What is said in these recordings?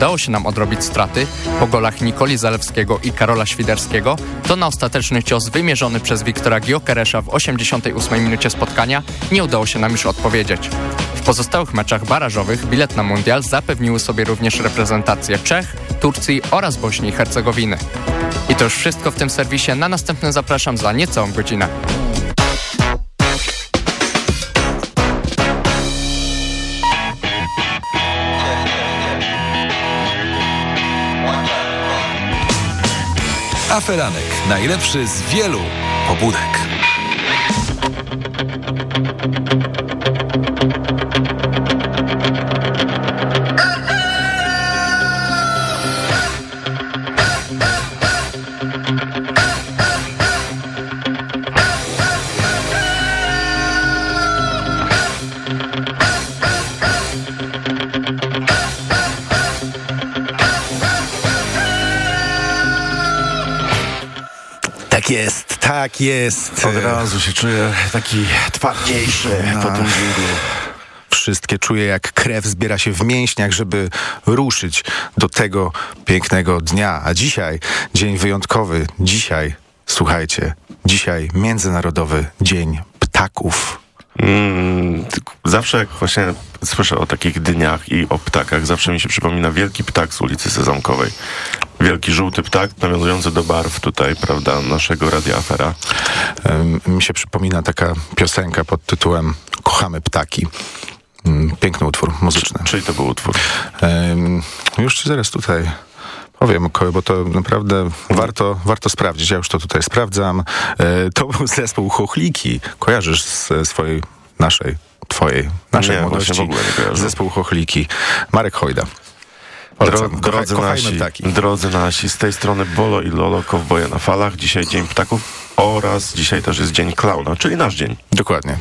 udało się nam odrobić straty po golach Nikoli Zalewskiego i Karola Świderskiego, to na ostateczny cios wymierzony przez Wiktora Giokeresza w 88 minucie spotkania nie udało się nam już odpowiedzieć. W pozostałych meczach barażowych bilet na mundial zapewniły sobie również reprezentacje Czech, Turcji oraz Bośni i Hercegowiny. I to już wszystko w tym serwisie. Na następny zapraszam za niecałą godzinę. Aferanek. Najlepszy z wielu pobudek. Tak jest. Od razu się czuję taki twardniejszy no. po tym dźwięku. Wszystkie czuję, jak krew zbiera się w mięśniach, żeby ruszyć do tego pięknego dnia. A dzisiaj dzień wyjątkowy. Dzisiaj, słuchajcie, dzisiaj Międzynarodowy Dzień Ptaków. Mm, zawsze jak właśnie słyszę o takich dniach i o ptakach, zawsze mi się przypomina wielki ptak z ulicy Sezamkowej. Wielki żółty ptak nawiązujący do barw tutaj, prawda, naszego Radia Afera. Mi się przypomina taka piosenka pod tytułem Kochamy ptaki. Um, piękny utwór muzyczny. Czyli to był utwór? Już ci zaraz tutaj powiem, bo to naprawdę warto, warto sprawdzić. Ja już to tutaj sprawdzam. E, to był zespół Chochliki. Kojarzysz z swojej, naszej, twojej, naszej nie, młodości. W ogóle nie Zespół Chochliki. Marek Hojda. Dro, drodzy, nasi, drodzy nasi, z tej strony Bolo i Lolo, Kowboje na falach. Dzisiaj Dzień Ptaków oraz dzisiaj też jest Dzień Klauna, czyli nasz dzień. Dokładnie.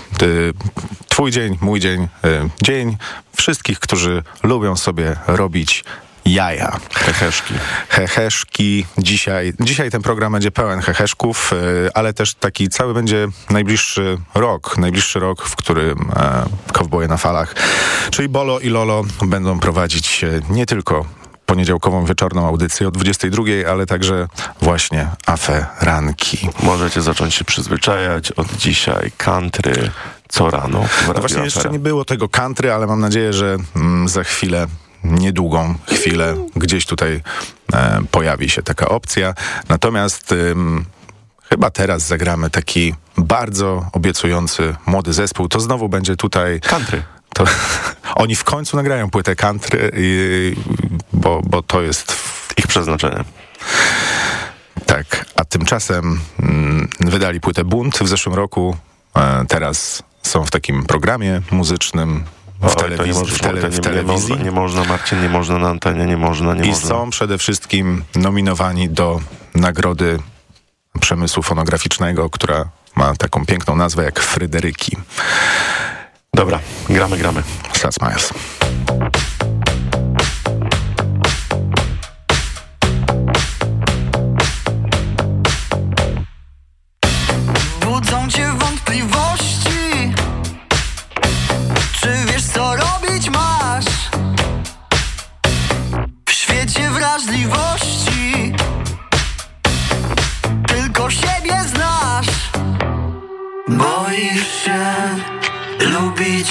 Twój dzień, mój dzień, y, dzień wszystkich, którzy lubią sobie robić jaja. Heheszki. Heheszki. Dzisiaj, dzisiaj ten program będzie pełen heheszków, y, ale też taki cały będzie najbliższy rok, najbliższy rok, w którym e, kowboje na falach, czyli Bolo i Lolo będą prowadzić nie tylko poniedziałkową wieczorną audycję o 22, ale także właśnie aferanki. Możecie zacząć się przyzwyczajać od dzisiaj country co rano. No właśnie jeszcze nie było tego country, ale mam nadzieję, że mm, za chwilę niedługą chwilę gdzieś tutaj e, pojawi się taka opcja. Natomiast ym, chyba teraz zagramy taki bardzo obiecujący młody zespół. To znowu będzie tutaj... Country. To, oni w końcu nagrają płytę country, i, bo, bo to jest... Ich przeznaczenie. Tak, a tymczasem mm, wydali płytę Bunt w zeszłym roku. E, teraz są w takim programie muzycznym w, telewizji, w, tele, w telewizji. Nie, nie, można, Marcin, nie można na antenie, nie można, nie I można. są przede wszystkim nominowani do nagrody przemysłu fonograficznego, która ma taką piękną nazwę jak Fryderyki. Dobra, gramy, gramy. Sad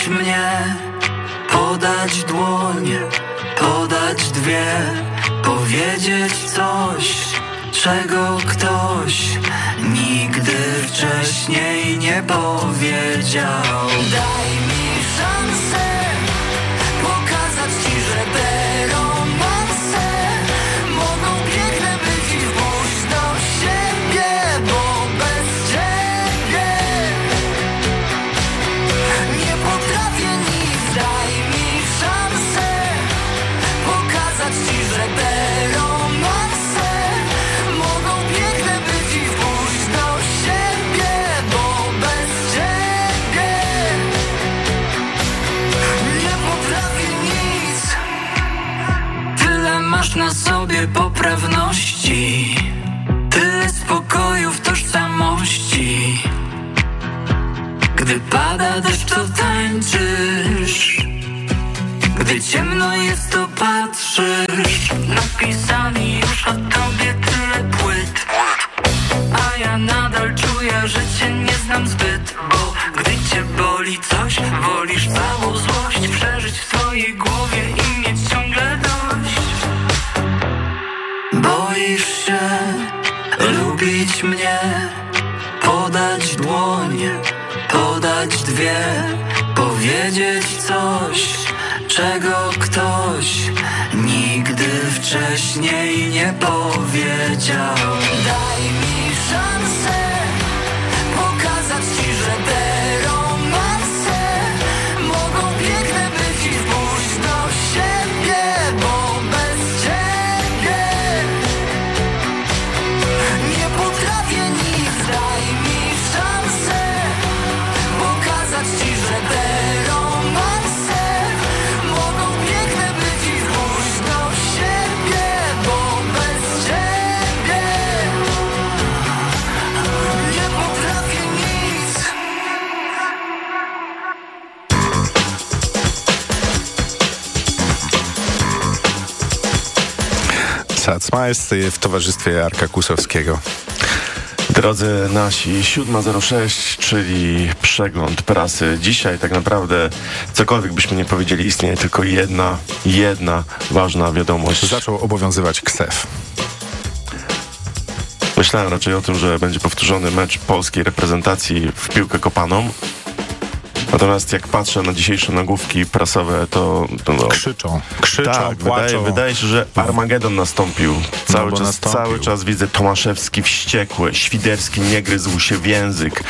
Smiles. mnie Podać dłoń, podać dwie Powiedzieć coś, czego ktoś Nigdy wcześniej nie powiedział Daj na sobie poprawności Tyle spokoju w tożsamości. Gdy pada deszcz to tańczysz. Gdy ciemno jest to patrzysz. Spisali już o tobie tyle płyt. A ja nadal czuję, że cię nie znam zbyt Bo gdy cię boli coś, wolisz dłoń, podać dwie Powiedzieć coś, czego ktoś Nigdy wcześniej nie powiedział. Daj mi szansę Smiles w towarzystwie Arka Kusowskiego. Drodzy nasi, 7.06, czyli przegląd prasy. Dzisiaj tak naprawdę, cokolwiek byśmy nie powiedzieli, istnieje tylko jedna, jedna ważna wiadomość. Zaczął obowiązywać KSEF. Myślałem raczej o tym, że będzie powtórzony mecz polskiej reprezentacji w piłkę kopaną. Natomiast jak patrzę na dzisiejsze nagłówki prasowe, to... to no, Krzyczą, krzyczą, tak, płaczą. wydaje, wydaje się, że Armagedon nastąpił. Cały, bo czas, nastąpił. cały czas widzę Tomaszewski wściekły, Świderski nie gryzł się w język,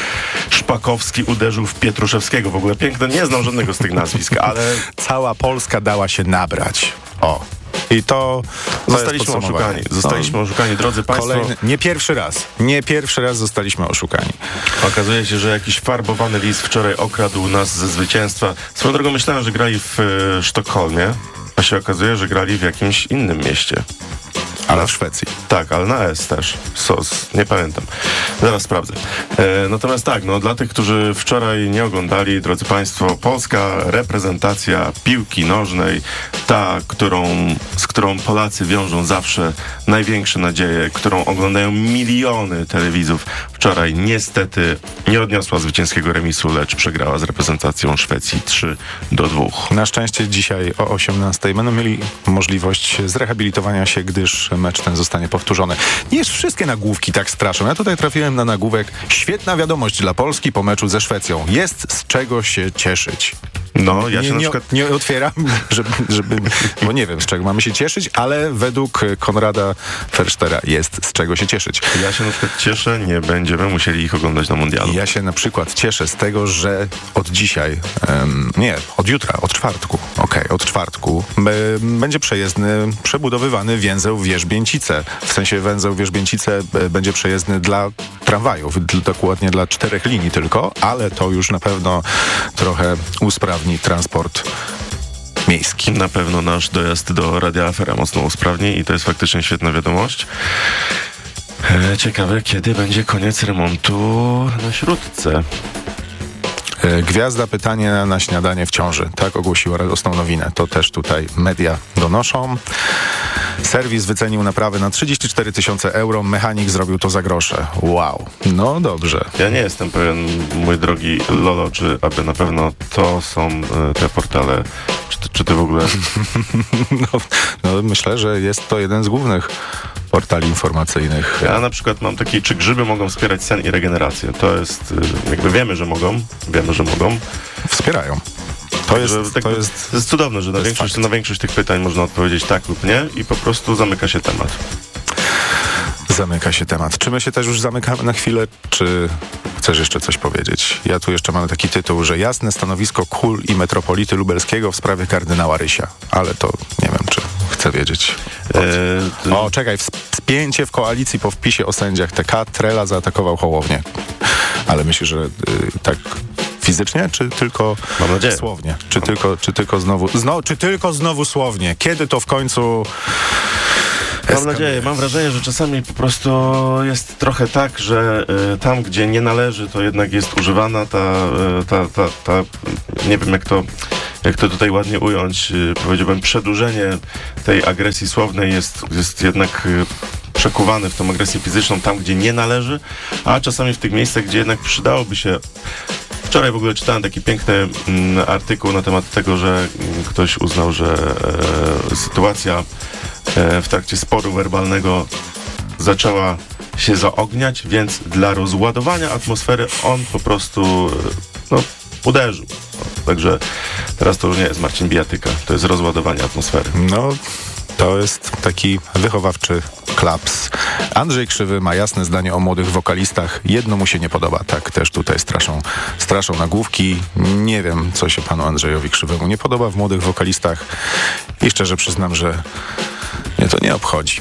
Szpakowski uderzył w Pietruszewskiego. W ogóle piękne, nie znam żadnego z tych nazwisk, ale Cała Polska dała się nabrać. O. I to, to zostaliśmy oszukani. Zostaliśmy oszukani, drodzy Państwo. Kolejny, nie pierwszy raz. Nie pierwszy raz zostaliśmy oszukani. Okazuje się, że jakiś farbowany lis wczoraj okradł nas ze zwycięstwa. Swoją drogą myślałem, że grali w e, Sztokholmie, a się okazuje, że grali w jakimś innym mieście. Ale w Szwecji. Tak, ale na S też. SOS, nie pamiętam. Zaraz sprawdzę. E, natomiast tak, no dla tych, którzy wczoraj nie oglądali, drodzy Państwo, polska reprezentacja piłki nożnej, ta, którą, z którą Polacy wiążą zawsze największe nadzieje, którą oglądają miliony telewizów, wczoraj niestety nie odniosła zwycięskiego remisu, lecz przegrała z reprezentacją Szwecji 3 do 2. Na szczęście dzisiaj o 18 będą mieli możliwość zrehabilitowania się, gdyż mecz ten zostanie powtórzony. Nie wszystkie nagłówki tak straszą. Ja tutaj trafiłem na nagłówek Świetna wiadomość dla Polski po meczu ze Szwecją. Jest z czego się cieszyć. No, ja nie, się na nie, przykład... nie otwieram, żeby, żeby, bo nie wiem z czego mamy się cieszyć, ale według Konrada Ferstera jest z czego się cieszyć. Ja się na przykład cieszę, nie będziemy musieli ich oglądać na mundialu. Ja się na przykład cieszę z tego, że od dzisiaj, em, nie, od jutra, od czwartku, okej, od czwartku będzie przejezdny, przebudowywany węzeł Wierzbięcice. W sensie węzeł Wierzbięcice e, będzie przejezdny dla tramwajów, dokładnie dla czterech linii tylko, ale to już na pewno trochę usprawni transport miejski. Na pewno nasz dojazd do Radia Afera mocno usprawni i to jest faktycznie świetna wiadomość. E, Ciekawe, kiedy będzie koniec remontu na śródce. E, Gwiazda pytanie na śniadanie w ciąży. Tak ogłosiła radosną nowinę. To też tutaj media donoszą. Serwis wycenił naprawy na 34 tysiące euro. Mechanik zrobił to za grosze. Wow. No dobrze. Ja nie jestem pewien, mój drogi Lolo, czy aby na pewno to są e, te portale, czy, ty- czy ty w ogóle... No, no myślę, że jest to jeden z głównych portali informacyjnych. Ja na przykład mam taki, czy grzyby mogą wspierać sen i regenerację. To jest, e, jakby wiemy, że mogą, wiemy, że mogą. Wspierają. To jest, tak- to jest to jest cudowne, że na większość, na większość tych pytań można odpowiedzieć tak lub nie i po prostu zamyka się temat. Zamyka się temat. Czy my się też już zamykamy na chwilę, czy chcesz jeszcze coś powiedzieć? Ja tu jeszcze mam taki tytuł, że jasne stanowisko KUL i metropolity lubelskiego w sprawie kardynała Rysia. Ale to nie wiem, czy chcę wiedzieć. E, O, czekaj, spięcie w koalicji po wpisie o sędziach TK. Trela zaatakował Hołownię. Ale myślisz, że y, tak fizycznie, czy tylko słownie? Czy tylko, czy tylko znowu, zno, czy tylko znowu słownie? Kiedy to w końcu... Mam nadzieję, mam wrażenie, że czasami po prostu jest trochę tak, że y, tam, gdzie nie należy, to jednak jest używana ta, y, ta, ta, ta nie wiem jak to, jak to tutaj ładnie ująć, y, powiedziałbym, przedłużenie tej agresji słownej jest, jest jednak y, przekuwany w tą agresję fizyczną tam, gdzie nie należy, a czasami w tych miejscach, gdzie jednak przydałoby się. Wczoraj w ogóle czytałem taki piękny mm, artykuł na temat tego, że mm, ktoś uznał, że e, sytuacja e, w trakcie sporu werbalnego zaczęła się zaogniać, więc dla rozładowania atmosfery on po prostu e, no, uderzył. Także teraz to już nie jest Marcin Bijatyka, to jest rozładowanie atmosfery. No, to jest taki wychowawczy klaps. Andrzej Krzywy ma jasne zdanie o młodych wokalistach. Jedno mu się nie podoba. Tak też tutaj straszą, straszą nagłówki. Nie wiem, co się panu Andrzejowi Krzywemu nie podoba w młodych wokalistach. I szczerze przyznam, że mnie to nie obchodzi.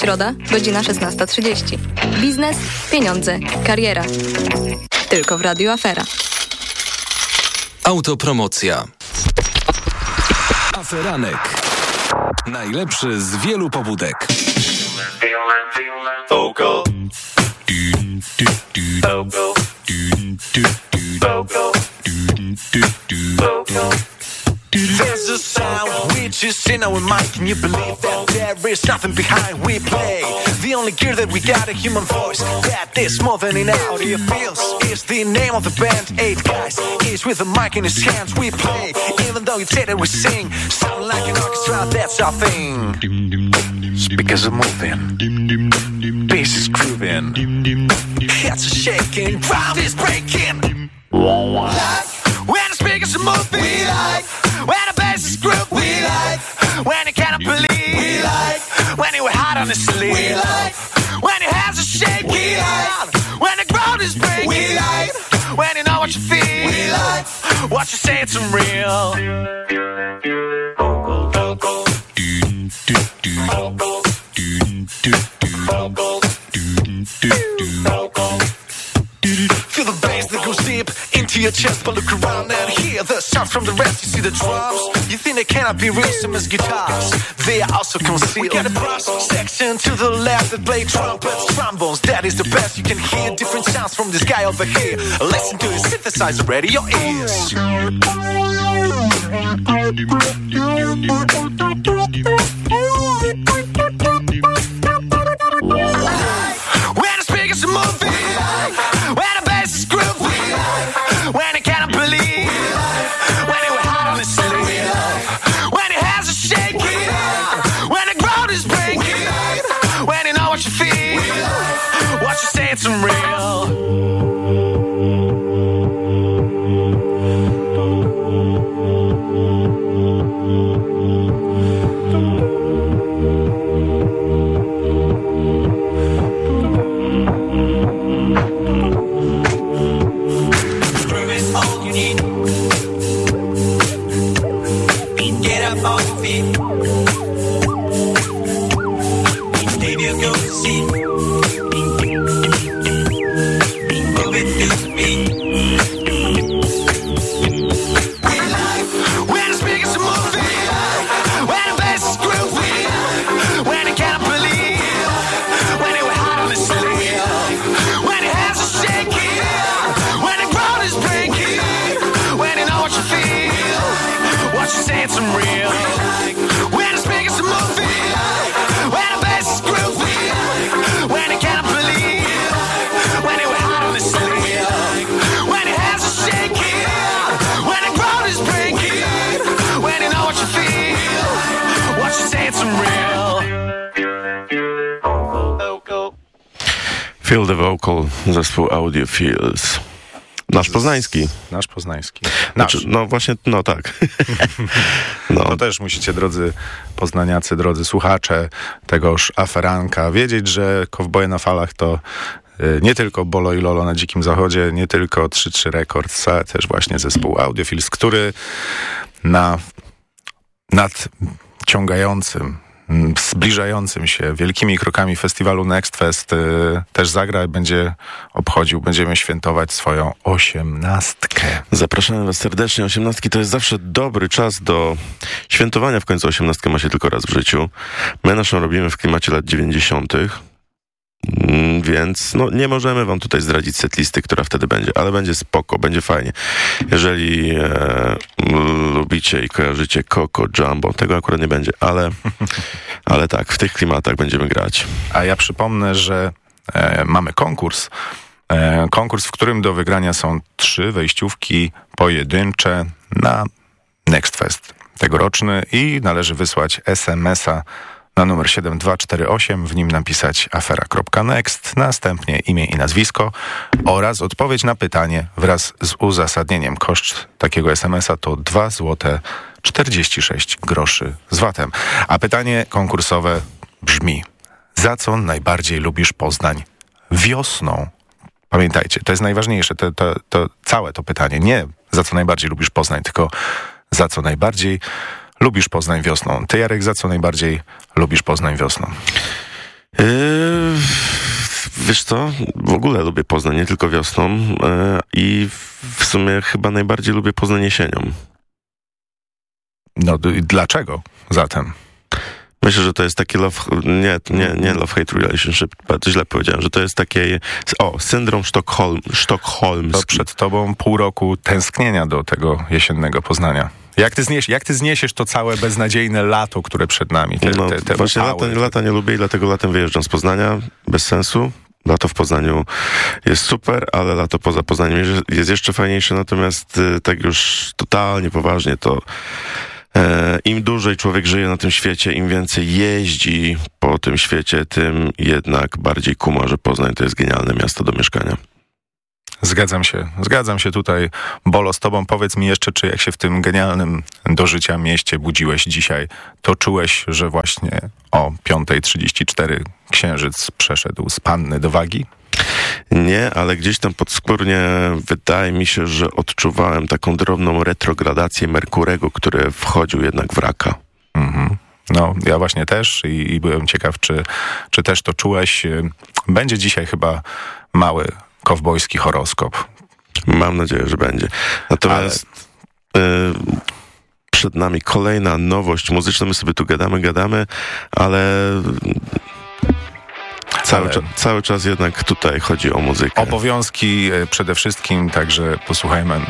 Środa, godzina 16.30. Biznes, pieniądze, kariera. Tylko w Radio Afera. Autopromocja. Aferanek. Najlepszy z wielu pobudek. Vocal. Vocal. Vocal. Vocal. Is in our mind. Can you believe that there is nothing behind? We play the only gear that we got a human voice that is more than in audio feels. Is the name of the band. Eight guys is with a mic in his hands. We play even though you say that we sing. Sound like an orchestra. That's our thing. Speakers are moving. Bass is grooving. Heads are shaking. Ground is breaking it's a movie we like. When the bass is group we like. When you cannot believe we like. When you were hot on the sleeve we like. When your hands are shaking we like. When the ground is breaking we like. When you know what you feel we like. What you say it's unreal. Your chest, but look around and hear the sound from the rest. You see the drums, you think they cannot be real, same as guitars. They are also concealed. We got a brass section to the left that play trumpets, trombones. That is the best. You can hear different sounds from this guy over here. Listen to the synthesizer, ready your ears. You say Feel the Vocal, zespół Audiophiles. Nasz poznański. Nasz poznański. Nasz. Znaczy, no właśnie, no tak. no, To też musicie, drodzy poznaniacy, drodzy słuchacze tegoż aferanka, wiedzieć, że Kowboje na falach to y, nie tylko Bolo i Lolo na Dzikim Zachodzie, nie tylko 3-3 Records, ale też właśnie zespół Audiofils, który na nadciągającym, zbliżającym się wielkimi krokami festiwalu Next Fest y, też zagra i będzie obchodził, będziemy świętować swoją osiemnastkę. Zapraszamy Was serdecznie. Osiemnastki to jest zawsze dobry czas do świętowania. W końcu osiemnastkę ma się tylko raz w życiu. My naszą robimy w klimacie lat 90. Mm, Więc no, nie możemy wam tutaj zdradzić setlisty, która wtedy będzie, ale będzie spoko, będzie fajnie. Jeżeli e, lubicie i kojarzycie Coco Jumbo, tego akurat nie będzie, ale, ale tak, w tych klimatach będziemy grać. A ja przypomnę, że e, mamy konkurs. E, konkurs, w którym do wygrania są trzy wejściówki pojedyncze na Next Fest tegoroczny i należy wysłać SMS-a na numer 7248, w nim napisać afera.next, następnie imię i nazwisko oraz odpowiedź na pytanie wraz z uzasadnieniem. Koszt takiego SMS-a to 2 zł 46 groszy z VAT-em. A pytanie konkursowe brzmi: za co najbardziej lubisz Poznań wiosną? Pamiętajcie, to jest najważniejsze, to, to, to całe to pytanie. Nie za co najbardziej lubisz Poznań, tylko za co najbardziej lubisz Poznań wiosną. Ty, Jarek, za co najbardziej lubisz Poznań wiosną? Yy, wiesz co, w ogóle lubię Poznań, nie tylko wiosną yy, i w sumie chyba najbardziej lubię Poznań jesienią. No dlaczego zatem? Myślę, że to jest takie love, nie, nie, nie love-hate relationship, bardzo źle powiedziałem, że to jest takie, o, syndrom Sztokholm, To sztokholmski. przed tobą pół roku tęsknienia do tego jesiennego Poznania. Jak ty, zniesiesz, jak ty zniesiesz to całe beznadziejne lato, które przed nami? Te, No, te, te właśnie lata, lata nie lubię i dlatego latem wyjeżdżam z Poznania, bez sensu. Lato w Poznaniu jest super, ale lato poza Poznaniem jest- jest jeszcze fajniejsze, natomiast y, tak już totalnie poważnie to e, im dłużej człowiek żyje na tym świecie, im więcej jeździ po tym świecie, tym jednak bardziej kuma, że Poznań to jest genialne miasto do mieszkania. Zgadzam się, zgadzam się tutaj. Bolo, z tobą powiedz mi jeszcze, czy jak się w tym genialnym do życia mieście budziłeś dzisiaj, to czułeś, że właśnie o 5.34 księżyc przeszedł z panny do wagi? Nie, ale gdzieś tam podskórnie wydaje mi się, że odczuwałem taką drobną retrogradację Merkurego, który wchodził jednak w raka. Mhm. No, ja właśnie też i, i byłem ciekaw, czy, czy też to czułeś. Będzie dzisiaj chyba mały kowbojski horoskop. Mam nadzieję, że będzie. Natomiast y, przed nami kolejna nowość muzyczna. My sobie tu gadamy, gadamy, ale cały, Ale- Cza, cały czas jednak tutaj chodzi o muzykę. Obowiązki e, przede wszystkim, także posłuchajmy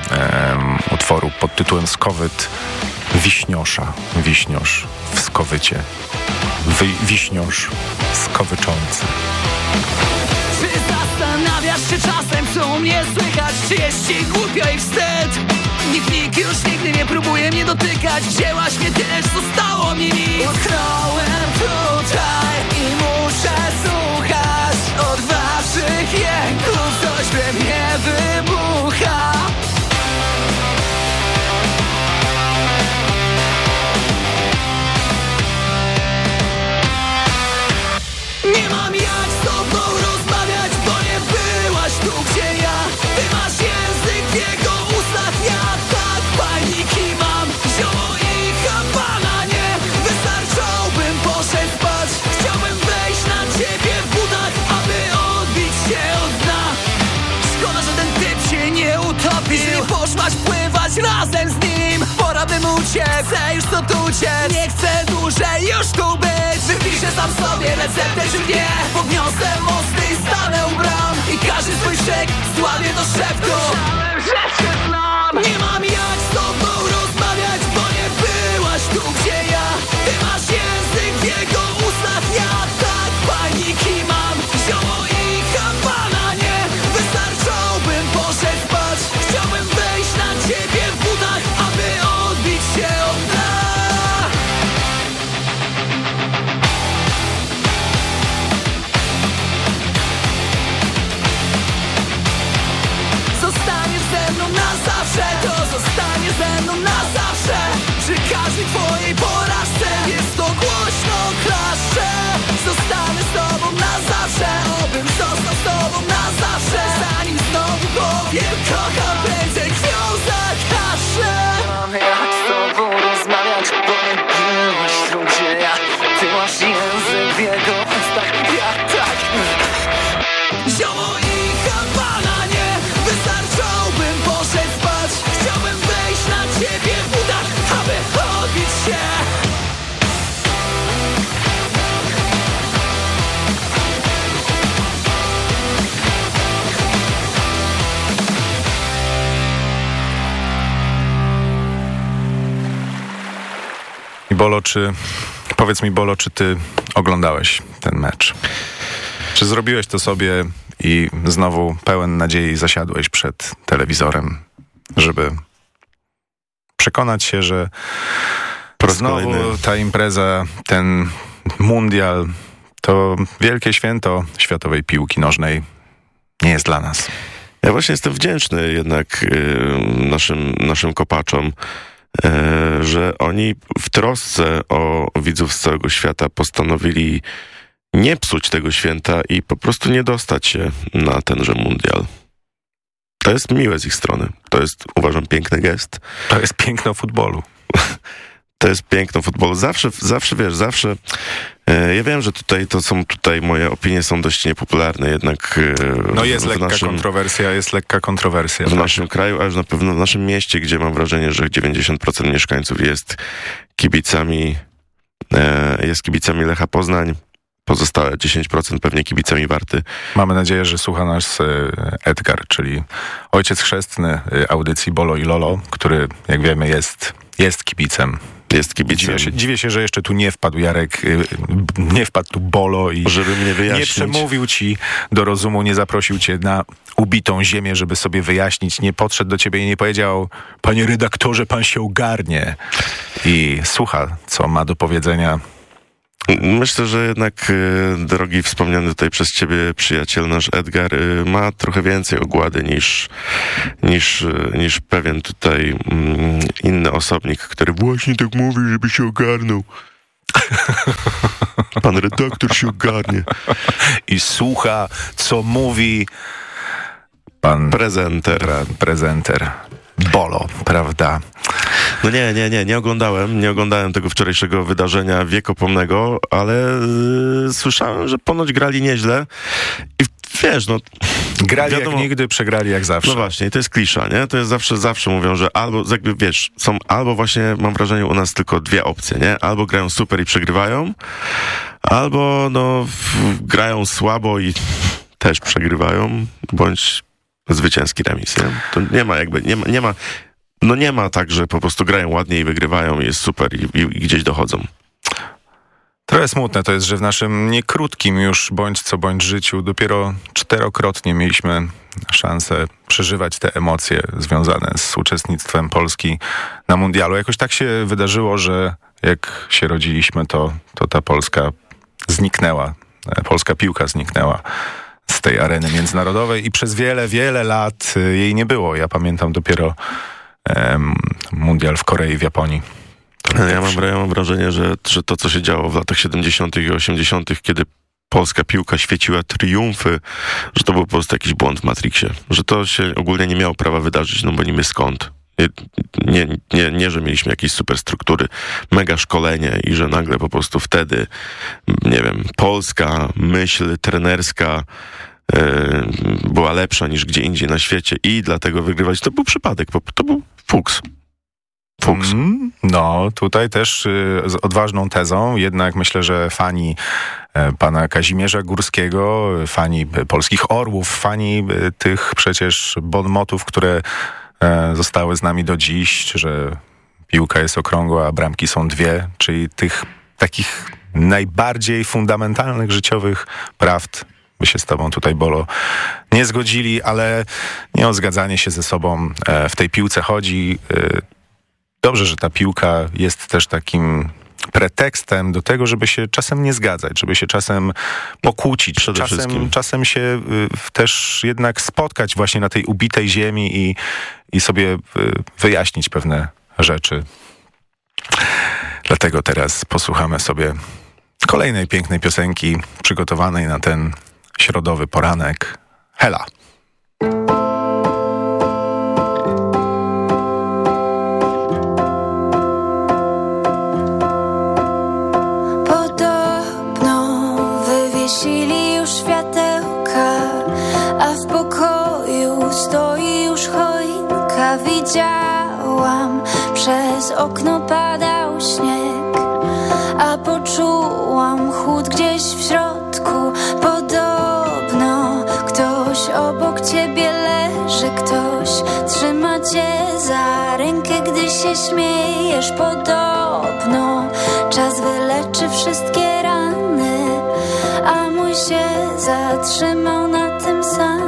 utworu pod tytułem Skowyt Wiśniosza. Wiśniosz w skowycie. Wy, wiśniosz skowyczący. Się czasem, co mnie słychać? Czy ci głupio i wstyd? Nikt, nikt już nigdy nie próbuje mnie dotykać Wzięłaś mnie też, zostało mi nic tutaj i muszę słuchać bym uciec, chcę już stąd uciec. Nie chcę dłużej już tu być. Wypiszę sam sobie receptę czy nie Podniosę mosty i stanę u bram. I każdy swój szyk zdławię do szeptu Nie mam jak z kocham Bolo, czy... Powiedz mi, Bolo, czy ty oglądałeś ten mecz? Czy zrobiłeś to sobie i znowu pełen nadziei zasiadłeś przed telewizorem, żeby przekonać się, że znowu ta impreza, ten mundial, to wielkie święto światowej piłki nożnej nie jest dla nas. Ja właśnie jestem wdzięczny jednak y, naszym, naszym kopaczom, że oni w trosce o widzów z całego świata postanowili nie psuć tego święta i po prostu nie dostać się na tenże mundial. To jest miłe z ich strony. To jest, uważam, piękny gest. To jest piękno futbolu. To jest piękno futbolu. Zawsze, zawsze wiesz, zawsze. E, ja wiem, że tutaj to są tutaj moje opinie są dość niepopularne, jednak. E, No jest lekka naszym, kontrowersja, jest lekka kontrowersja. w naszym kraju, a już na pewno w naszym mieście, gdzie mam wrażenie, że 90% mieszkańców jest kibicami, e, jest kibicami Lecha Poznań. Pozostałe 10% pewnie kibicami Warty. Mamy nadzieję, że słucha nas Edgar, czyli ojciec chrzestny audycji Bolo i Lolo, który, jak wiemy, jest, jest kibicem. Jest kibicem. Dziwię się, dziwię się, że jeszcze tu nie wpadł Jarek, e, b- nie wpadł tu Bolo i Żeby mnie nie wyjaśnić. przemówił ci do rozumu, nie zaprosił cię na ubitą ziemię, żeby sobie wyjaśnić, nie podszedł do ciebie i nie powiedział, panie redaktorze, pan się ogarnie i słucha, co ma do powiedzenia Myślę, że jednak e, drogi wspomniany tutaj przez ciebie przyjaciel nasz Edgar e, ma trochę więcej ogłady niż, niż, e, niż pewien tutaj mm, inny osobnik, który właśnie tak mówi, żeby się ogarnął. Pan redaktor się ogarnie. I słucha, co mówi pan Prezenter. pre, prezenter. Bolo, prawda? No nie, nie, nie, nie oglądałem, nie oglądałem tego wczorajszego wydarzenia wiekopomnego, ale yy, słyszałem, że ponoć grali nieźle i wiesz, no... Grali Wiadomo- jak nigdy, przegrali jak zawsze. No właśnie, to jest klisza, nie? To jest zawsze, zawsze mówią, że albo, jakby wiesz, są albo właśnie, mam wrażenie, u nas tylko dwie opcje, nie? Albo grają super i przegrywają, albo no, w, grają słabo i też przegrywają, bądź zwycięski remis, nie? To nie ma jakby, nie ma, nie ma, no nie ma tak, że po prostu grają ładnie i wygrywają i jest super i, i, gdzieś dochodzą. Trochę smutne to jest, że w naszym niekrótkim już bądź co bądź życiu dopiero czterokrotnie mieliśmy szansę przeżywać te emocje związane z uczestnictwem Polski na mundialu. Jakoś tak się wydarzyło, że jak się rodziliśmy, to, to ta Polska zniknęła. E, Polska piłka zniknęła z tej areny międzynarodowej i przez wiele, wiele lat e, jej nie było. Ja pamiętam dopiero mundial w Korei, w Japonii. Ja mam, ja mam wrażenie, że, że to, co się działo w latach 70. i 80., kiedy polska piłka świeciła triumfy, że to był po prostu jakiś błąd w Matrixie. Że to się ogólnie nie miało prawa wydarzyć, no bo niby skąd. Nie, nie, nie, nie, że mieliśmy jakieś super struktury, mega szkolenie i że nagle po prostu wtedy, nie wiem, polska myśl trenerska e, była lepsza niż gdzie indziej na świecie i dlatego wygrywać. To był przypadek, to był fuks. Fuks. Mm, No, tutaj też y, z odważną tezą, jednak myślę, że fani e, pana Kazimierza Górskiego, y, fani y, polskich orłów, fani y, tych przecież bonmotów, które e, zostały z nami do dziś, że piłka jest okrągła, a bramki są dwie, czyli tych takich najbardziej fundamentalnych życiowych prawd by się z tobą tutaj, Bolo, nie zgodzili, ale nie o zgadzanie się ze sobą e, w tej piłce chodzi. E, Dobrze, że ta piłka jest też takim pretekstem do tego, żeby się czasem nie zgadzać, żeby się czasem pokłócić, Przede czasem, wszystkim. czasem się y, też jednak spotkać właśnie na tej ubitej ziemi i, i sobie y, wyjaśnić pewne rzeczy. Dlatego teraz posłuchamy sobie kolejnej pięknej piosenki przygotowanej na ten środowy poranek. Hela. Widziałam, przez okno padał śnieg, a poczułam chłód gdzieś w środku. Podobno ktoś obok ciebie leży, ktoś trzyma cię za rękę, gdy się śmiejesz. Podobno czas wyleczy wszystkie rany, a mój się zatrzymał na tym samym.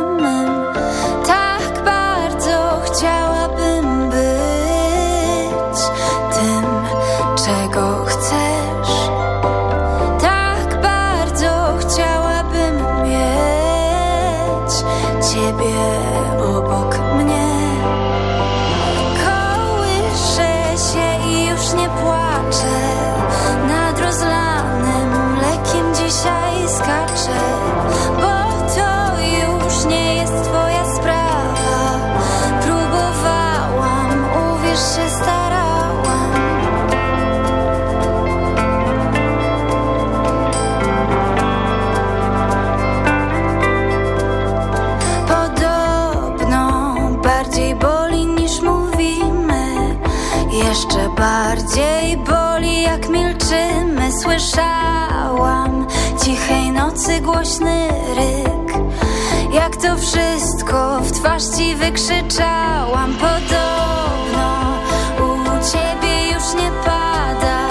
To wszystko w twarz ci wykrzyczałam. Podobno u ciebie już nie pada.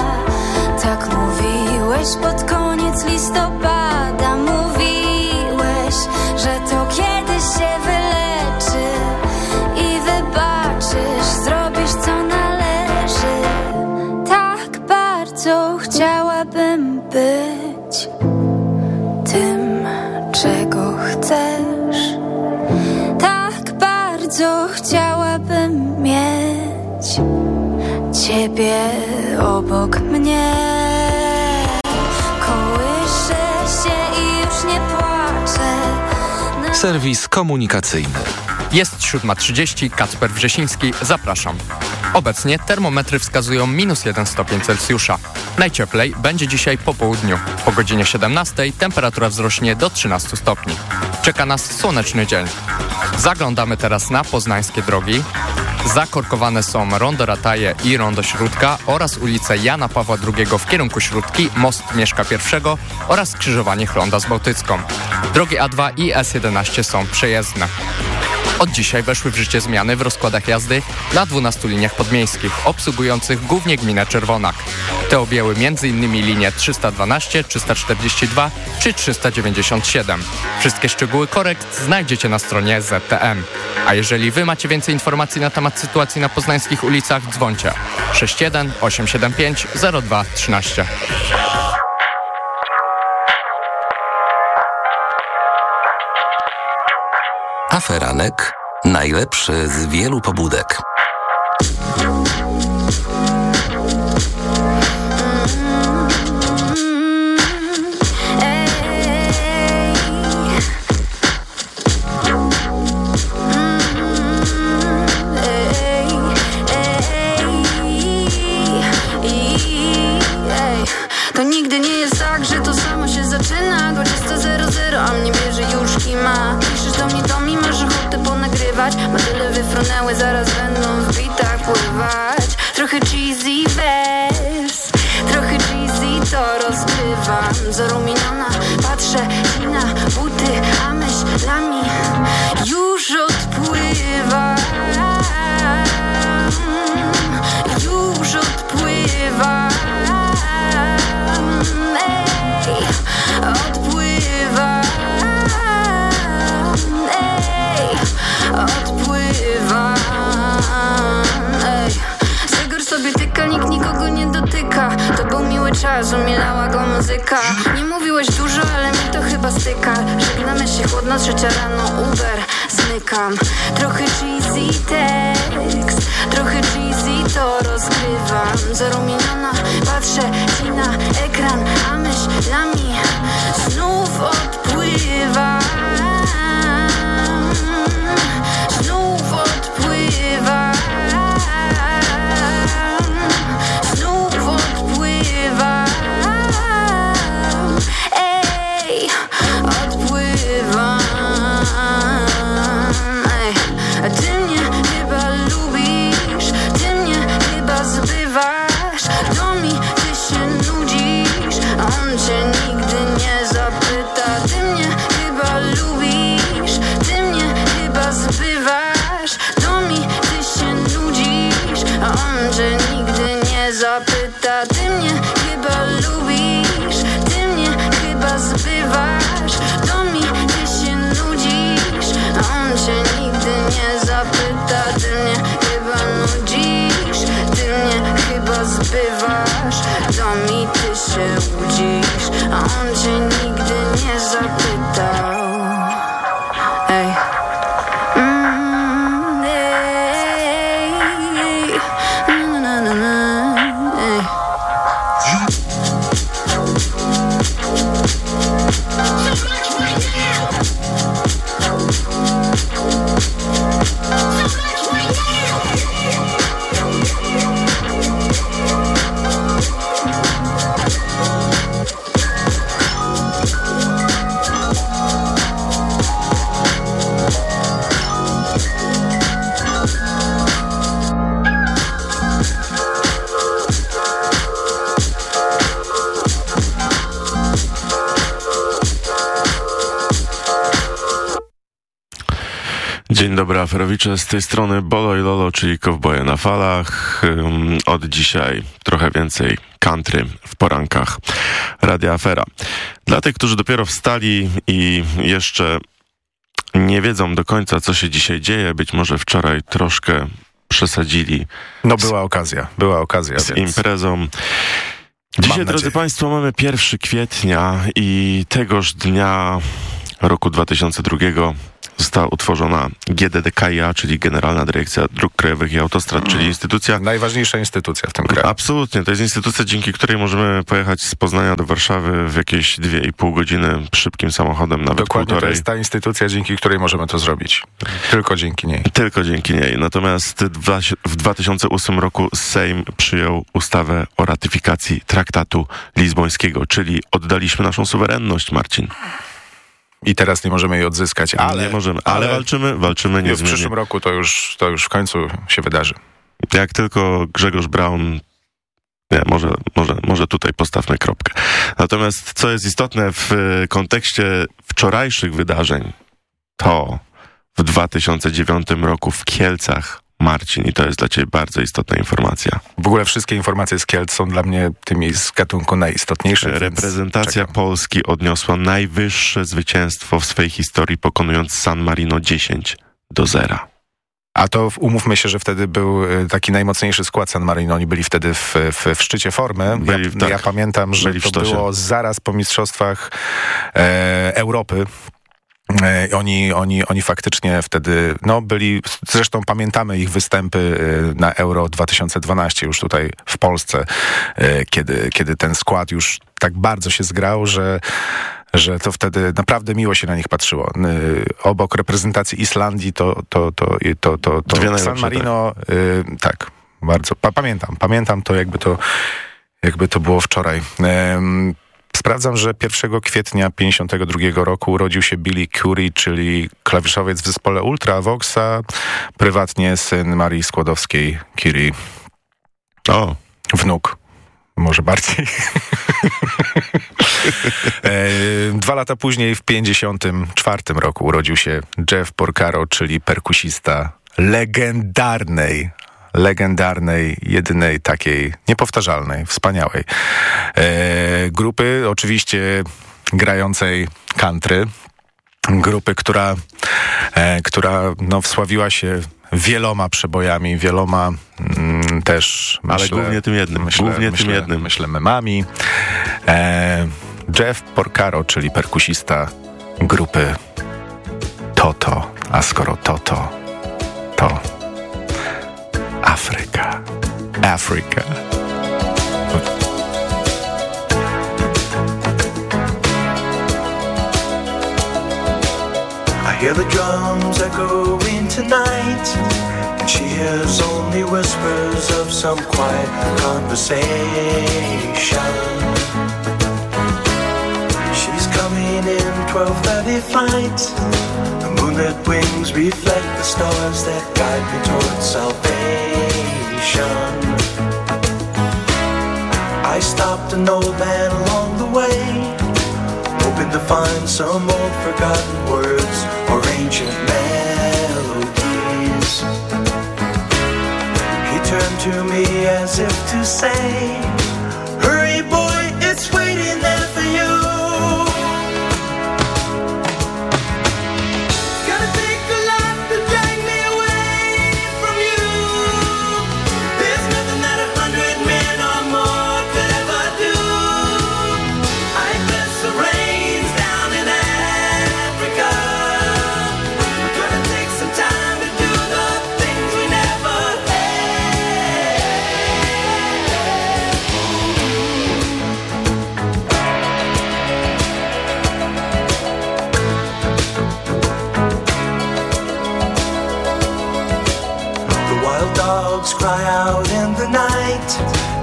Tak mówiłeś pod koniec listopada. Ciebie obok mnie. Kołyszę się i już nie płaczę. Serwis komunikacyjny. Jest 7.30, Kacper Wrzesiński, zapraszam. Obecnie termometry wskazują minus 1 stopień Celsjusza. Najcieplej będzie dzisiaj po południu. Po godzinie 17 temperatura wzrośnie do 13 stopni. Czeka nas słoneczny dzień. Zaglądamy teraz na poznańskie drogi. Zakorkowane są Rondo Rataje i Rondo Śródka oraz ulice Jana Pawła II w kierunku Śródki, Most Mieszka I oraz skrzyżowanie Chlonda z Bałtycką. Drogi A2 i S11 są przejezdne. Od dzisiaj weszły w życie zmiany w rozkładach jazdy na 12 liniach podmiejskich, obsługujących głównie gminę Czerwonak. Te objęły m.in. linie 312, 342 czy 397. Wszystkie szczegóły korekt znajdziecie na stronie ZTM. A jeżeli Wy macie więcej informacji na temat sytuacji na poznańskich ulicach, dzwońcie 61 875 02 13. Aferanek najlepszy z wielu pobudek. Trzecia rano, Uber Zmykam, trochę cheesy tekst Trochę cheesy to rozgrywam. Zarumieniona, patrzę ci na ekran Aferowicze. Z tej strony Bolo i Lolo, czyli Kowboje na falach. Od dzisiaj trochę więcej country w porankach Radia Afera. Dla tych, którzy dopiero wstali i jeszcze nie wiedzą do końca, co się dzisiaj dzieje, być może wczoraj troszkę przesadzili No była okazja, była okazja, z więc imprezą. Dzisiaj, drodzy Państwo, mamy 1 kwietnia i tegoż dnia roku 2002 została utworzona GDDKiA, czyli Generalna Dyrekcja Dróg Krajowych i Autostrad, czyli instytucja... Najważniejsza instytucja w tym kraju. Absolutnie, to jest instytucja, dzięki której możemy pojechać z Poznania do Warszawy w jakieś dwie i pół godziny szybkim samochodem, nawet Dokładnie, to półtorej. jest ta instytucja, dzięki której możemy to zrobić. Tylko dzięki niej. Tylko dzięki niej. Natomiast w 2008 roku Sejm przyjął ustawę o ratyfikacji traktatu lizbońskiego, czyli oddaliśmy naszą suwerenność, Marcin. I teraz nie możemy jej odzyskać, ale... nie możemy, ale, walczymy, walczymy w niezmiennie. przyszłym roku to już, to już w końcu się wydarzy. Jak tylko Grzegorz Braun. Nie, może, może, może tutaj postawmy kropkę. Natomiast co jest istotne w e, kontekście wczorajszych wydarzeń, to w 2009 roku w Kielcach, Marcin, i to jest dla ciebie bardzo istotna informacja. W ogóle wszystkie informacje z Kielc są dla mnie tymi z gatunku najistotniejszych. Reprezentacja. Polski odniosła najwyższe zwycięstwo w swej historii, pokonując San Marino 10 do 0. A to umówmy się, że wtedy był y, taki najmocniejszy skład San Marino. Oni byli wtedy w, w, w szczycie formy. Byli, ja, tak. ja pamiętam, że to było zaraz po mistrzostwach e, Europy. E, Oni, oni, oni faktycznie wtedy no, byli, zresztą pamiętamy ich występy e, na Euro 2012 już tutaj w Polsce, e, kiedy, kiedy ten skład już tak bardzo się zgrał, że że to wtedy naprawdę miło się na nich patrzyło. Obok reprezentacji Islandii to, to, to, to, to, to San Marino, y, tak, bardzo. Pa, pamiętam, pamiętam to jakby to, jakby to było wczoraj. Sprawdzam, że 1 kwietnia 52 roku urodził się Billy Curie, czyli klawiszowiec w zespole Ultravoxa, prywatnie syn Marii Skłodowskiej-Curie, O, wnuk. Może bardziej. E, Dwa lata później, w 54 roku, urodził się Jeff Porcaro, czyli perkusista legendarnej, legendarnej, jedynej takiej niepowtarzalnej, wspaniałej e, grupy, oczywiście grającej country, grupy, która, e, która no, wsławiła się wieloma przebojami, wieloma mm, też, Ale myślę, głównie tym jednym, Myślę, głównie tym myślę, jednym. Myślę memami. E, Jeff Porcaro, czyli perkusista grupy Toto. A skoro Toto, to Afryka. Africa. I hear the drums echoing tonight, and she hears only whispers of some quiet conversation. She's coming in 12:30 flight. The moonlit wings reflect the stars that guide me towards salvation. I stopped an old man along the way hoping to find some old forgotten words or ancient melodies. He turned to me as if to say,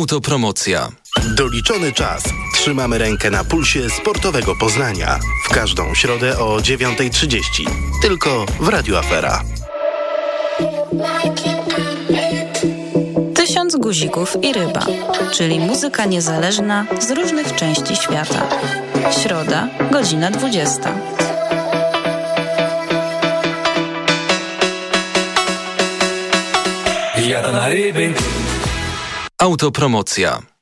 Autopromocja. Doliczony czas. Trzymamy rękę na pulsie sportowego Poznania. W każdą środę o 9.30. Tylko w Radio Afera. Tysiąc guzików i ryba, czyli muzyka niezależna z różnych części świata. Środa, godzina 20. Jada na ryby. Autopromocja.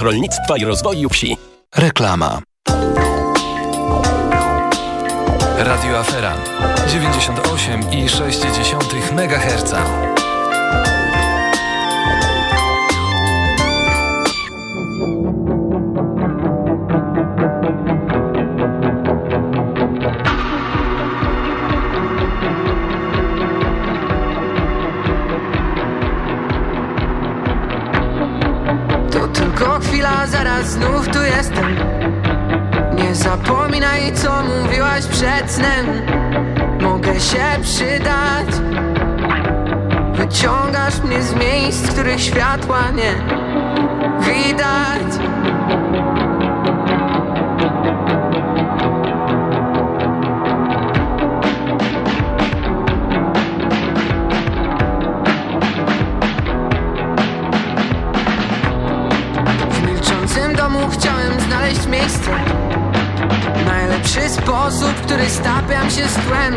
Rolnictwa i Rozwoju Wsi. Reklama. Radio Afera 98,6 MHz. Znów tu jestem. Nie zapominaj co mówiłaś przed snem. Mogę się przydać. Wyciągasz mnie z miejsc, których światła nie widać stapiam się tłem.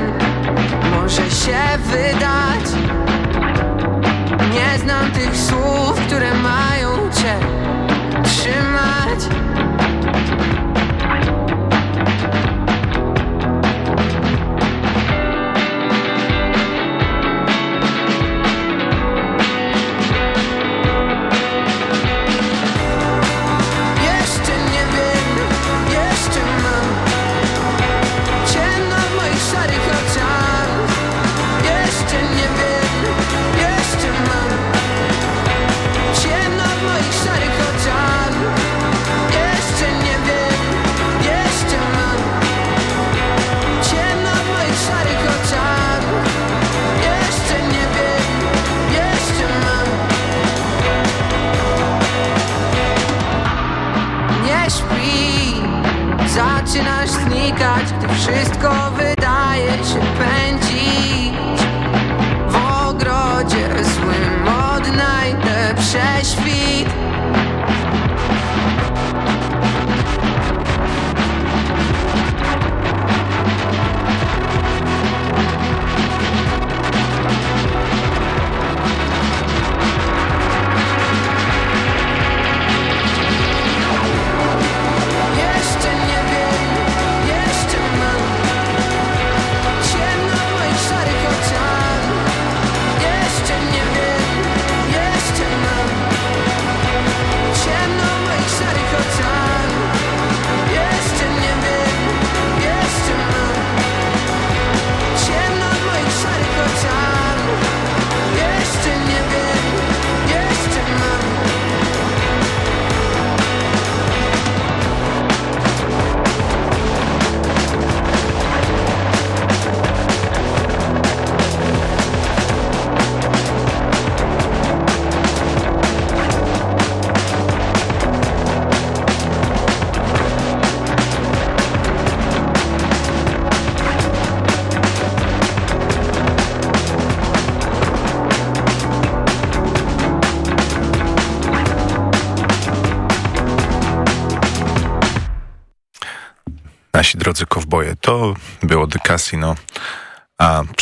Może się wydać. Nie znam tych słów, które mają cię trzymać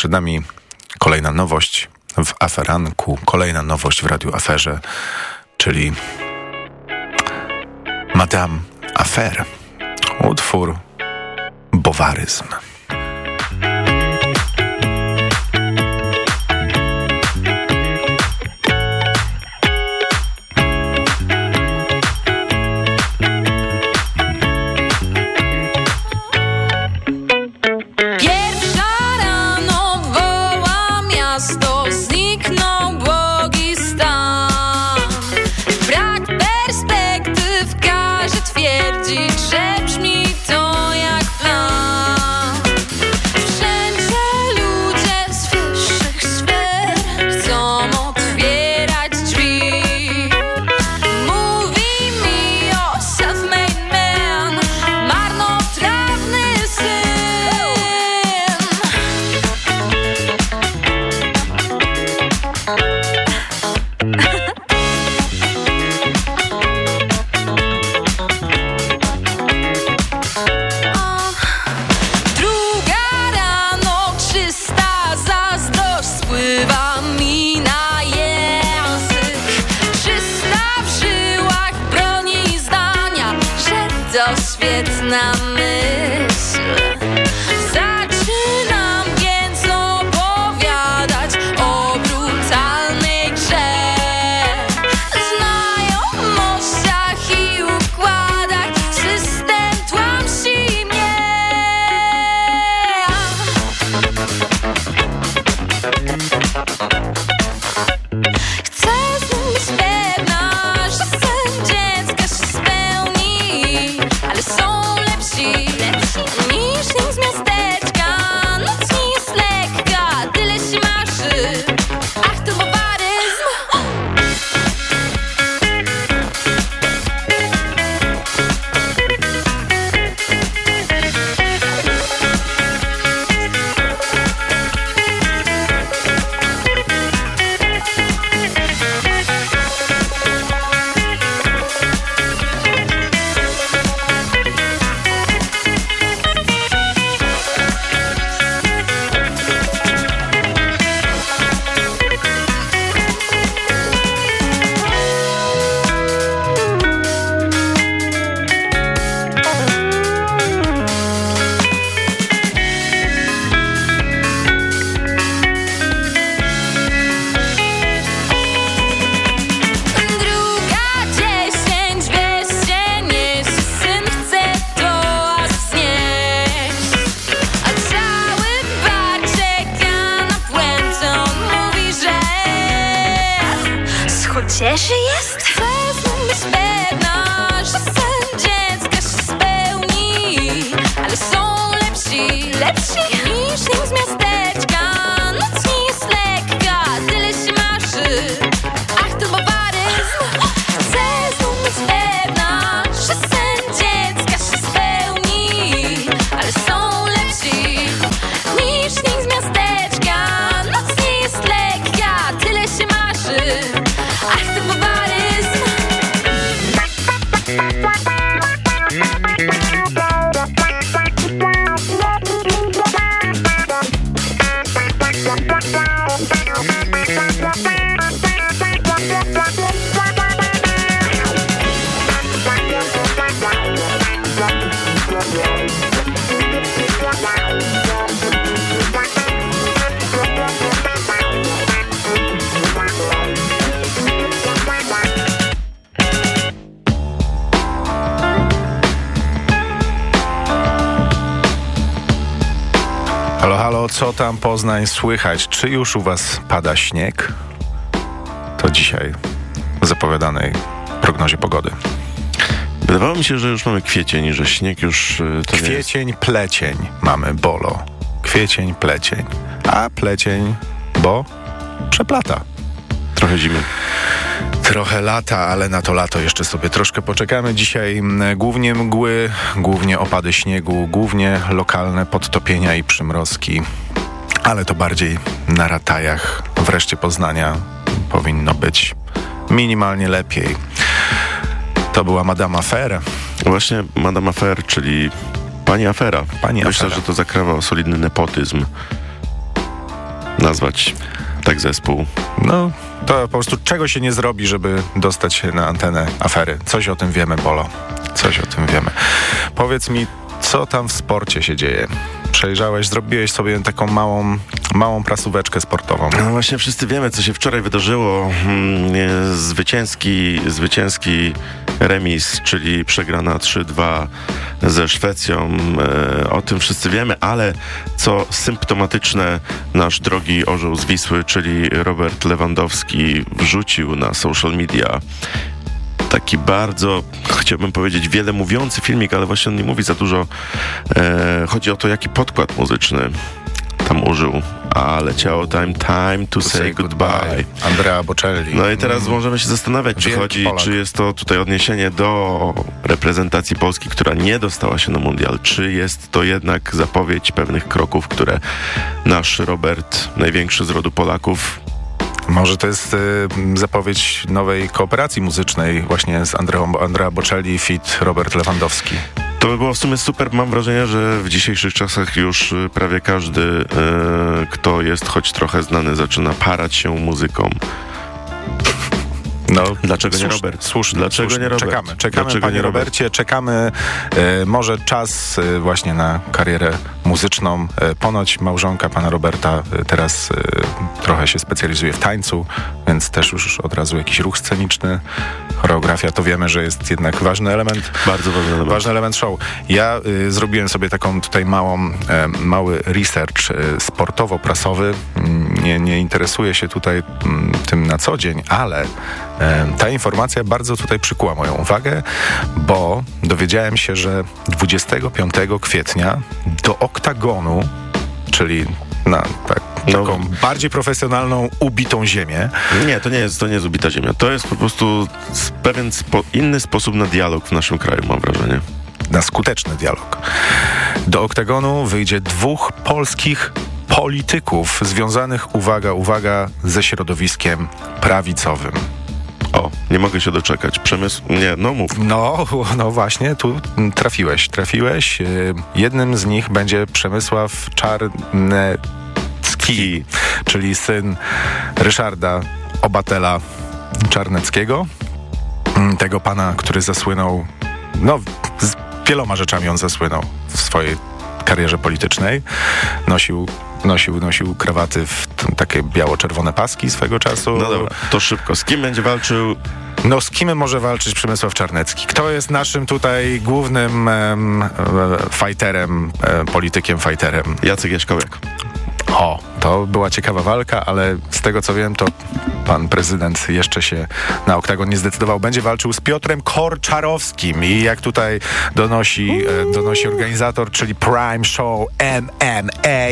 przed nami kolejna nowość w Aferanku, kolejna nowość w Radiu Aferze, czyli Madame Affair, utwór Bowaryzm. Halo, co tam Poznań słychać? Czy już u was pada śnieg? To dzisiaj w zapowiadanej prognozie pogody. Wydawało mi się, że już mamy kwiecień że śnieg już... y, To nie jest... Kwiecień, plecień mamy, bolo. Kwiecień, plecień. A plecień, bo przeplata. Trochę zimy. Trochę lata, ale na to lato jeszcze sobie troszkę poczekamy. Dzisiaj mm, głównie mgły, głównie opady śniegu, głównie lokalne podtopienia i przymrozki. Ale to bardziej na ratajach. Wreszcie Poznania powinno być minimalnie lepiej. To była Madame Affaire. Właśnie Madame Affair, czyli pani afera. Pani Myślę, afera. że to zakrawał solidny nepotyzm. Nazwać tak zespół. No, to po prostu czego się nie zrobi, żeby dostać się na antenę afery. Coś o tym wiemy, Bolo. Coś o tym wiemy. Powiedz mi, co tam w sporcie się dzieje? Przejrzałeś, zrobiłeś sobie taką małą małą prasóweczkę sportową. No właśnie wszyscy wiemy, co się wczoraj wydarzyło. Mm, e, Zwycięski, zwycięski remis, czyli przegrana 3-2 ze Szwecją. E, O tym wszyscy wiemy, ale co symptomatyczne, nasz drogi orzeł z Wisły, czyli Robert Lewandowski wrzucił na social media taki bardzo, chciałbym powiedzieć, wiele mówiący filmik, ale właśnie on nie mówi za dużo. E, chodzi o to, jaki podkład muzyczny tam użył. A leciało time, time to, say, goodbye. Andrea Bocelli. No i teraz możemy się zastanawiać, czy Wielki chodzi, Polak. czy jest to tutaj odniesienie do reprezentacji Polski, która nie dostała się na mundial, czy jest to jednak zapowiedź pewnych kroków, które nasz Robert, największy z rodu Polaków, Może to jest y, zapowiedź nowej kooperacji muzycznej właśnie z Andreą, Andrea Bocelli fit Robert Lewandowski. To by było w sumie super. Mam wrażenie, że w dzisiejszych czasach już y, prawie każdy, y, kto jest choć trochę znany, zaczyna parać się muzyką. No, Dlaczego nie Robert? Słusznie, Dlaczego słusznie. nie Robert? Czekamy, czekamy Dlaczego panie nie? Robercie, czekamy. E, może czas e, właśnie na karierę muzyczną. E, ponoć małżonka pana Roberta e, teraz e, trochę się specjalizuje w tańcu, więc też już od razu jakiś ruch sceniczny, choreografia, to wiemy, że jest jednak ważny element. Bardzo ważny element. Ważny element show. Ja y, zrobiłem sobie taką tutaj małą, e, mały research e, sportowo-prasowy. Mm, Nie, nie interesuję się tutaj mm, tym na co dzień, ale e, ta informacja bardzo tutaj przykuła moją uwagę, bo dowiedziałem się, że 25 kwietnia do oktagonu, czyli na tak, taką bardziej profesjonalną, ubitą ziemię, Nie, to nie jest, to nie jest ubita ziemia. To jest po prostu pewien spo, inny sposób na dialog w naszym kraju, mam wrażenie. na skuteczny dialog. Do oktagonu wyjdzie dwóch polskich polityków związanych, uwaga, uwaga, ze środowiskiem prawicowym. O, nie mogę się doczekać. Przemysł, nie, no mów. No, no właśnie, tu trafiłeś, trafiłeś. Yy, Jednym z nich będzie Przemysław Czarnecki, czyli syn Ryszarda Obatela Czarneckiego. Mm, Tego pana, który zasłynął, no, z wieloma rzeczami on zasłynął w swojej karierze politycznej. Nosił, nosił, nosił krawaty w takie biało-czerwone paski swego czasu. No dobra, to szybko. Z kim będzie walczył? No z kim może walczyć Przemysław Czarnecki? Kto jest naszym tutaj głównym em, e, fighterem, e, politykiem fighterem? Jacek Jaśkowiak. O, to była ciekawa walka, ale z tego co wiem, to pan prezydent jeszcze się na oktagon nie zdecydował. Będzie walczył z Piotrem Korczarowskim i jak tutaj donosi, e, donosi organizator, czyli Prime Show MMA,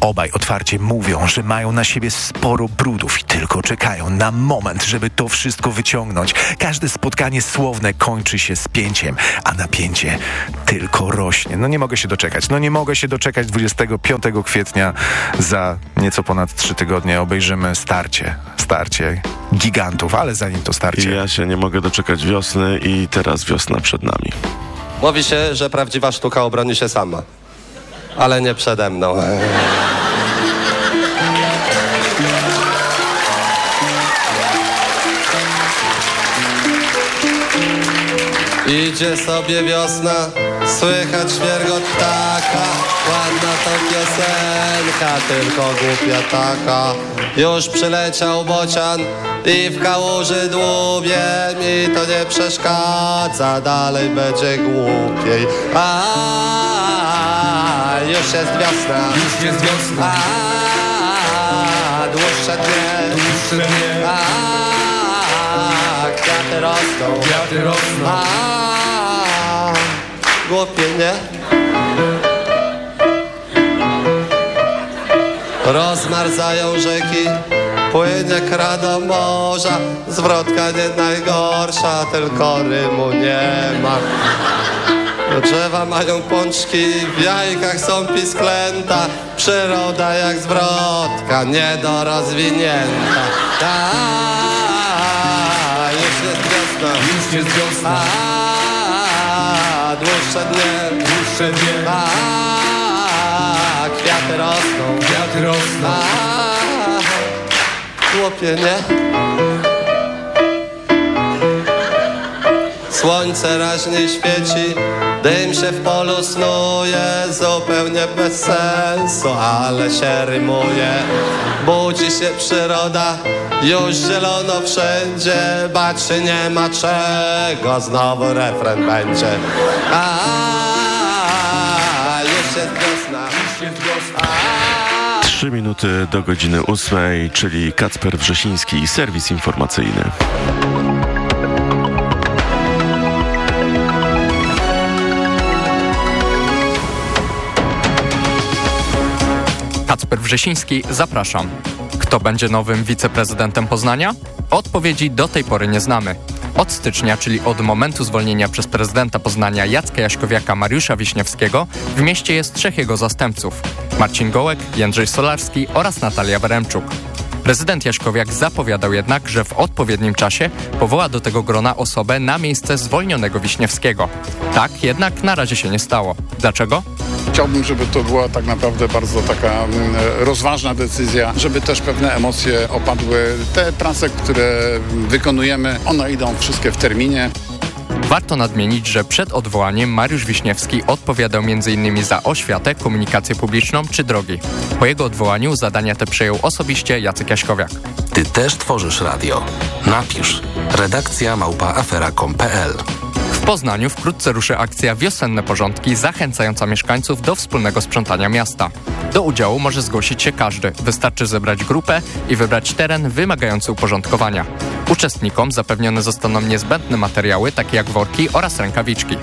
obaj otwarcie mówią, że mają na siebie sporo brudów i tylko czekają na moment, żeby to wszystko wyciągnąć. Każde spotkanie słowne kończy się spięciem, a napięcie tylko rośnie. No nie mogę się doczekać. No nie mogę się doczekać 25 kwietnia za nieco ponad trzy tygodnie obejrzymy starcie. Starcie gigantów, ale zanim to starcie. Ja się nie mogę doczekać wiosny i teraz wiosna przed nami. Mówi się, że prawdziwa sztuka obroni się sama. Ale nie przede mną. Idzie sobie wiosna, słychać świergot ptaka Ładna to piosenka, tylko głupia taka. Już przyleciał bocian i w kałuży dłubie Mi to nie przeszkadza, dalej będzie głupiej. A już jest wiosna. Już jest wiosna. A dłuższe dnie. Dłuższe dnie. A kwiaty rosną. Kwiaty rosną A głupie nie? Rozmarzają rzeki, płynie kra do morza Zwrotka nie najgorsza, tylko rymu nie ma. Drzewa mają pączki, w jajkach są pisklęta Przyroda jak zwrotka, niedorozwinięta A, już jest wiosna. Już jest wiosna A, dłuższe dnie Dłuższe dnie A, kwiaty rosną. Kwiaty rosną. A, głupie nie Słońce raźniej świeci, dym się w polu snuje Zupełnie bez sensu, ale się rymuje. Budzi się przyroda, już zielono wszędzie się nie ma czego, znowu refren będzie. A, a, już jest wiosna, już jest wiosna. Trzy minuty do godziny ósmej, czyli Kacper Wrzesiński i serwis informacyjny. Kacper Wrzesiński, zapraszam. Kto będzie nowym wiceprezydentem Poznania? Odpowiedzi do tej pory nie znamy. Od stycznia, czyli od momentu zwolnienia przez prezydenta Poznania Jacka Jaśkowiaka Mariusza Wiśniewskiego, w mieście jest trzech jego zastępców. Marcin Gołek, Jędrzej Solarski oraz Natalia Weremczuk. Prezydent Jaśkowiak zapowiadał jednak, że w odpowiednim czasie powoła do tego grona osobę na miejsce zwolnionego Wiśniewskiego. Tak jednak na razie się nie stało. Dlaczego? Chciałbym, żeby to była tak naprawdę bardzo taka mm, rozważna decyzja, żeby też pewne emocje opadły. Te prace, które wykonujemy, one idą wszystkie w terminie. Warto nadmienić, że przed odwołaniem Mariusz Wiśniewski odpowiadał m.in. za oświatę, komunikację publiczną czy drogi. Po jego odwołaniu zadania te przejął osobiście Jacek Jaśkowiak. Ty też tworzysz radio. Napisz. Redakcja małpaafera.com.pl W Poznaniu wkrótce ruszy akcja Wiosenne Porządki zachęcająca mieszkańców do wspólnego sprzątania miasta. Do udziału może zgłosić się każdy. Wystarczy zebrać grupę i wybrać teren wymagający uporządkowania. Uczestnikom zapewnione zostaną niezbędne materiały takie jak worki oraz rękawiczki.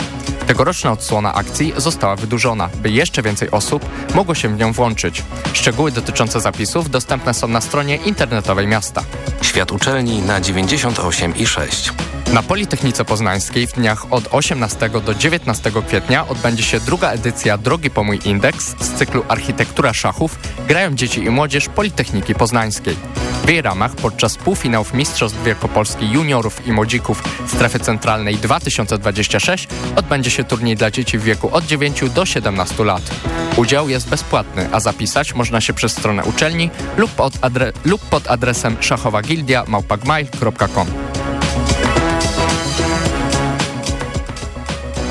Tegoroczna odsłona akcji została wydłużona, by jeszcze więcej osób mogło się w nią włączyć. Szczegóły dotyczące zapisów dostępne są na stronie internetowej miasta. Świat uczelni na 98 i 6. Na Politechnice Poznańskiej w dniach od 18 do 19 kwietnia odbędzie się druga edycja Drogi po mój indeks z cyklu Architektura Szachów grają dzieci i młodzież Politechniki Poznańskiej. W jej ramach podczas półfinałów Mistrzostw Wielkopolski Juniorów i Młodzików Strefy Centralnej 2026 odbędzie się turniej dla dzieci w wieku od 9 do 17 lat. Udział jest bezpłatny, a zapisać można się przez stronę uczelni lub pod, adre lub pod adresem szachowagildia.małpagmail.com.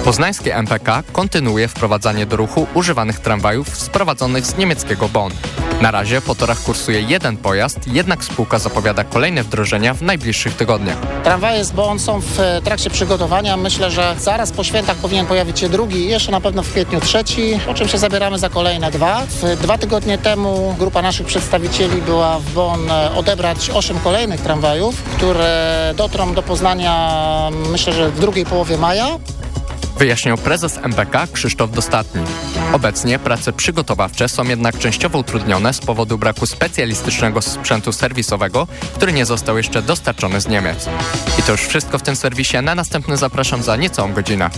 Poznańskie MPK kontynuuje wprowadzanie do ruchu używanych tramwajów sprowadzonych z niemieckiego Bonn. Na razie po torach kursuje jeden pojazd, jednak spółka zapowiada kolejne wdrożenia w najbliższych tygodniach. Tramwaje z Bonn są w trakcie przygotowania. Myślę, że zaraz po świętach powinien pojawić się drugi, jeszcze na pewno w kwietniu trzeci, po czym się zabieramy za kolejne dwa. Dwa tygodnie temu grupa naszych przedstawicieli była w Bonn odebrać osiem kolejnych tramwajów, które dotrą do Poznania myślę, że w drugiej połowie maja. Wyjaśniał prezes MPK Krzysztof Dostatni. Obecnie prace przygotowawcze są jednak częściowo utrudnione z powodu braku specjalistycznego sprzętu serwisowego, który nie został jeszcze dostarczony z Niemiec. I to już wszystko w tym serwisie. Na następny zapraszam za niecałą godzinę.